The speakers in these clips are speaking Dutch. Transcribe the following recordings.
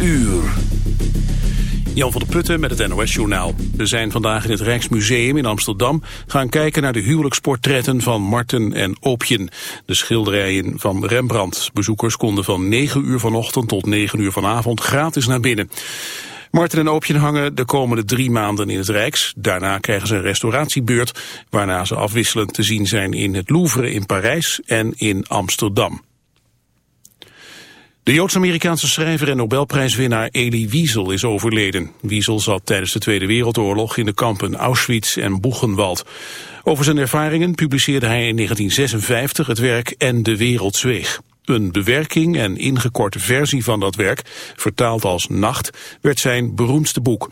uur. Jan van der Putten met het NOS-journaal. We zijn vandaag in het Rijksmuseum in Amsterdam gaan kijken naar de huwelijksportretten van Marten en Oopjen, de schilderijen van Rembrandt. Bezoekers konden van 9 uur vanochtend tot 9 uur vanavond gratis naar binnen. Marten en Oopjen hangen de komende drie maanden in het Rijks. Daarna krijgen ze een restauratiebeurt, waarna ze afwisselend te zien zijn in het Louvre in Parijs en in Amsterdam. De Joods-Amerikaanse schrijver en Nobelprijswinnaar Elie Wiesel is overleden. Wiesel zat tijdens de Tweede Wereldoorlog in de kampen Auschwitz en Buchenwald. Over zijn ervaringen publiceerde hij in 1956 het werk En de wereld zweeg. Een bewerking en ingekorte versie van dat werk, vertaald als Nacht, werd zijn beroemdste boek.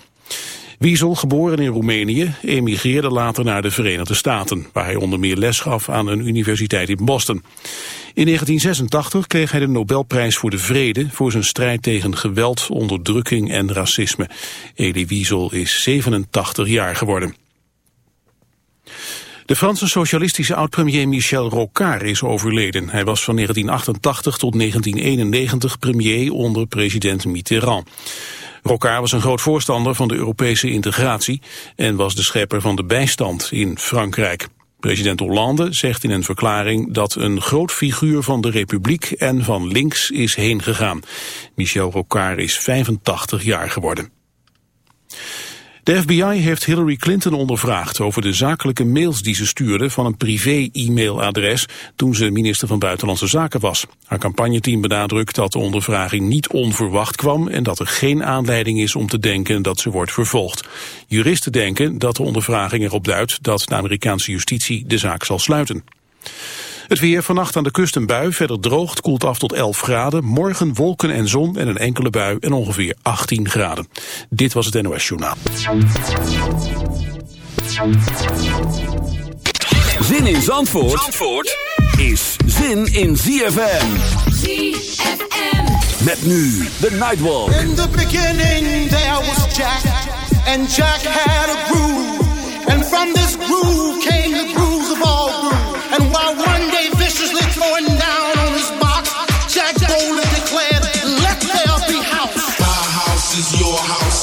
Wiesel, geboren in Roemenië, emigreerde later naar de Verenigde Staten, waar hij onder meer les gaf aan een universiteit in Boston. In 1986 kreeg hij de Nobelprijs voor de Vrede voor zijn strijd tegen geweld, onderdrukking en racisme. Elie Wiesel is 87 jaar geworden. De Franse socialistische oud-premier Michel Rocard is overleden. Hij was van 1988 tot 1991 premier onder president Mitterrand. Rocard was een groot voorstander van de Europese integratie en was de schepper van de bijstand in Frankrijk. President Hollande zegt in een verklaring dat een groot figuur van de Republiek en van links is heen gegaan. Michel Rocard is 85 jaar geworden. De FBI heeft Hillary Clinton ondervraagd over de zakelijke mails die ze stuurde van een privé-e-mailadres toen ze minister van Buitenlandse Zaken was. Haar campagneteam benadrukt dat de ondervraging niet onverwacht kwam en dat er geen aanleiding is om te denken dat ze wordt vervolgd. Juristen denken dat de ondervraging erop duidt dat de Amerikaanse justitie de zaak zal sluiten. Het weer vannacht aan de kust een bui, verder droogt, koelt af tot 11 graden. Morgen wolken en zon en een enkele bui en ongeveer 18 graden. Dit was het NOS Journaal. Zin in Zandvoort, Zandvoort is zin in ZFM. ZFM. Met nu de Nightwalk. In the beginning there was Jack, and Jack had a groove. And from this groove came the grooves of all grooves.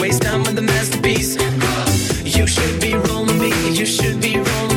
waste time with the masterpiece. You should be rolling me, you should be rolling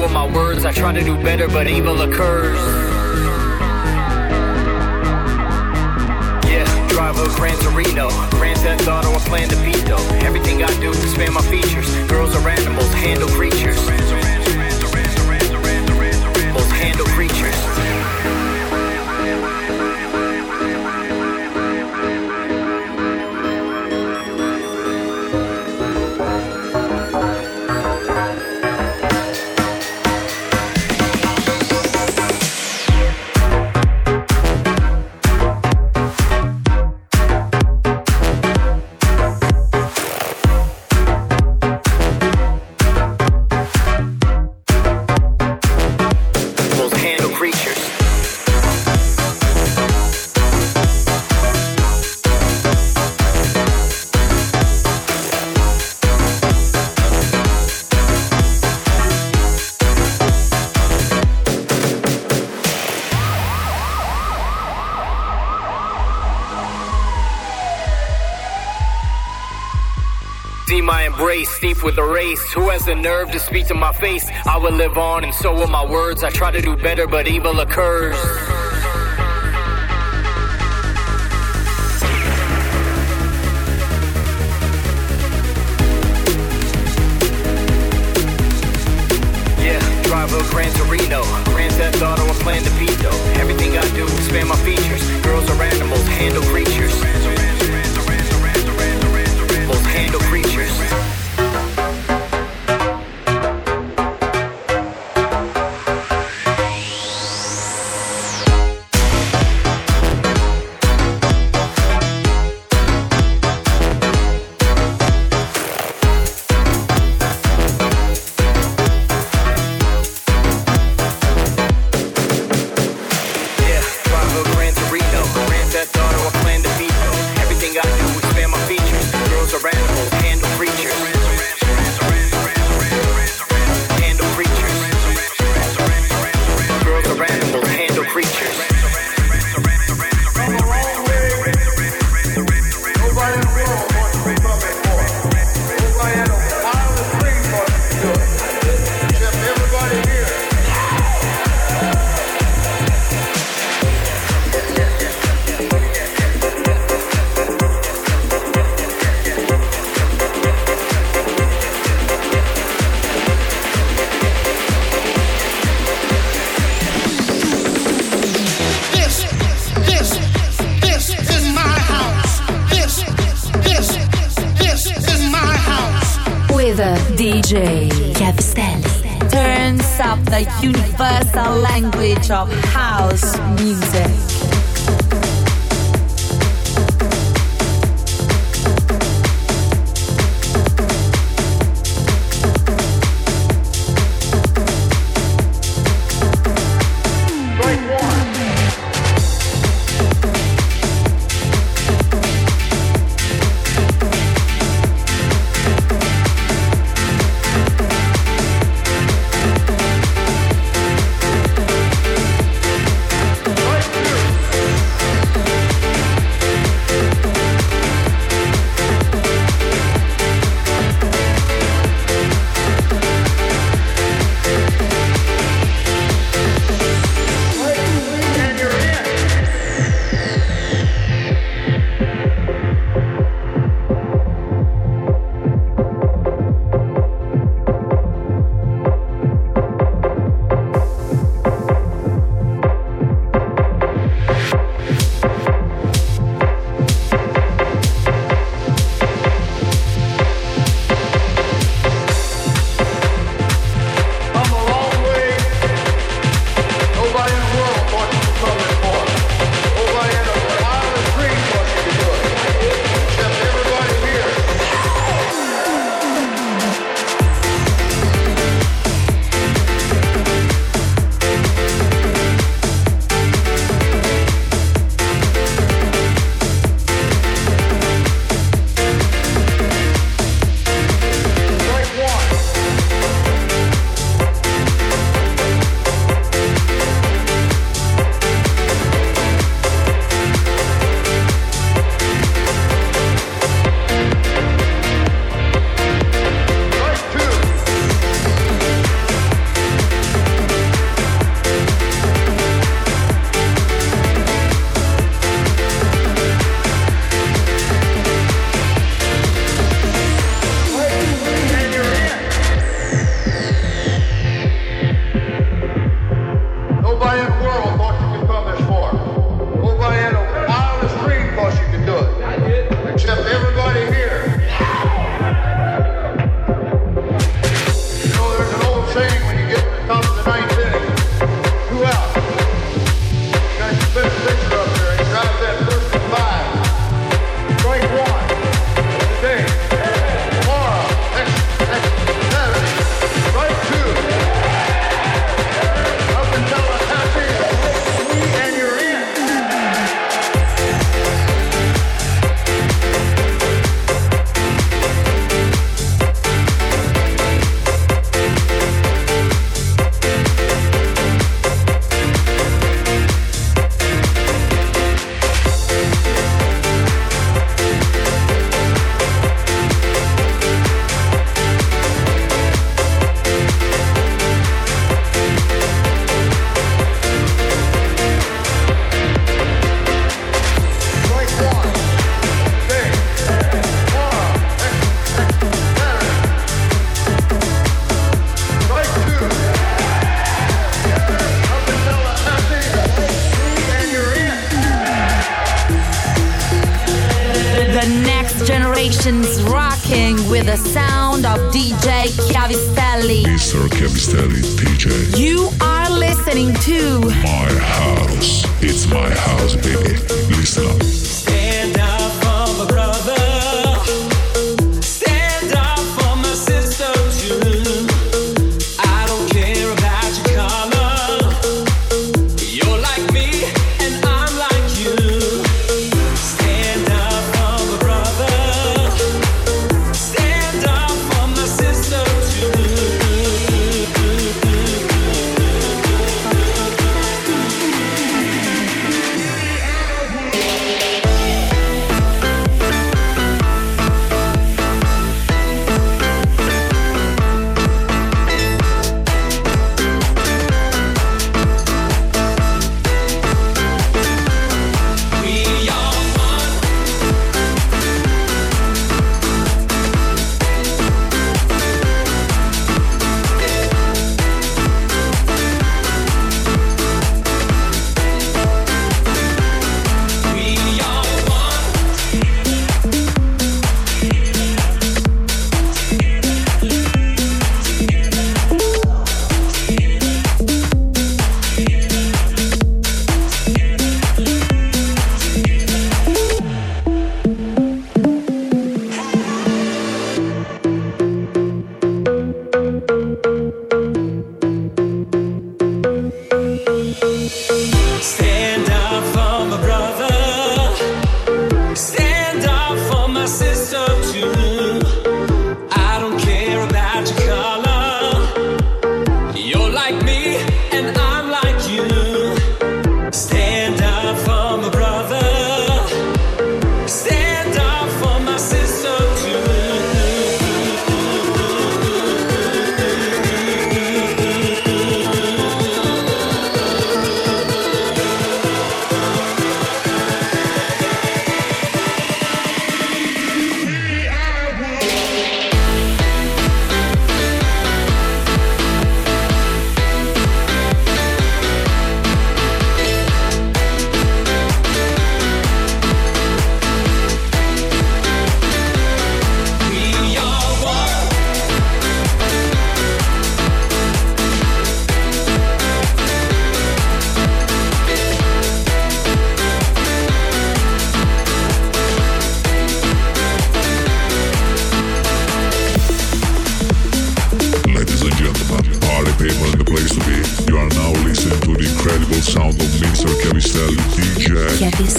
with my words. I try to do better, but evil occurs. Yeah, drive a Gran Torino. Grand Theft Auto, I plan to beat though. Everything I do, expand my features. Girls are animals, handle creatures. place, thief with a race. Who has the nerve to speak to my face? I will live on, and so will my words. I try to do better, but evil occurs. Gratis.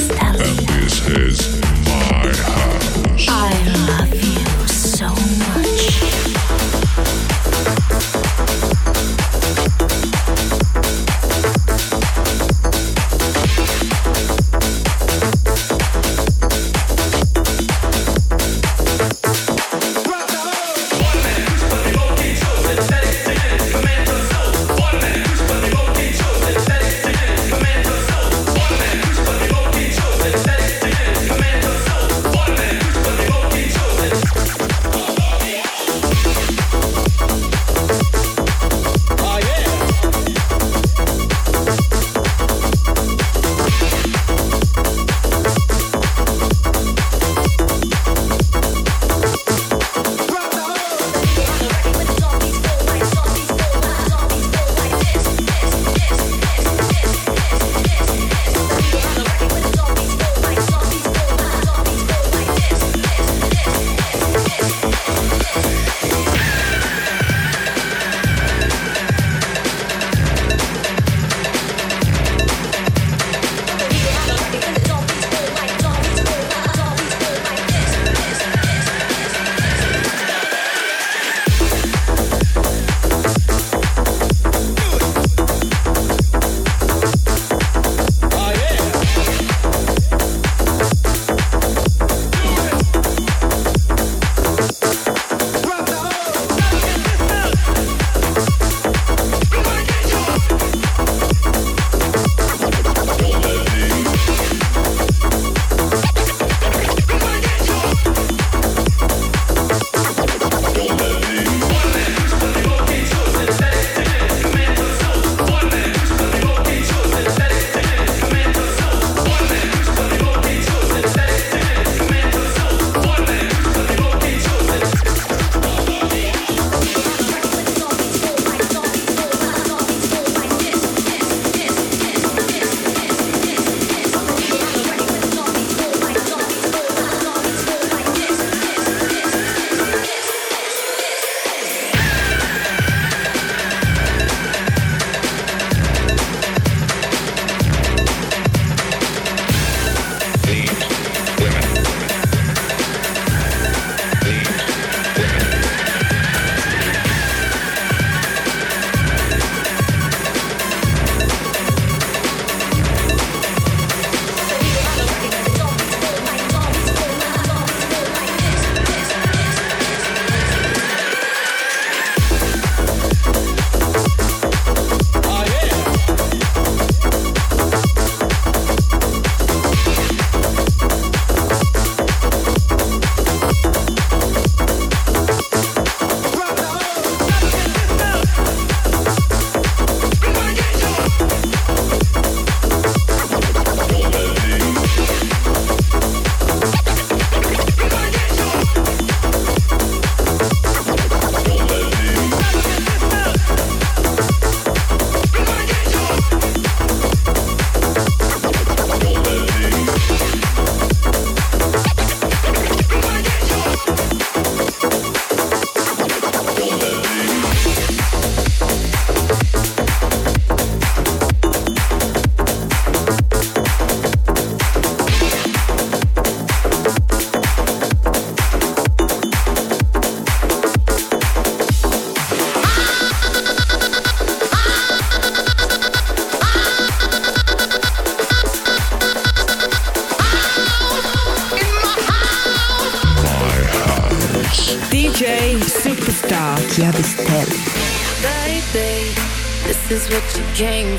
king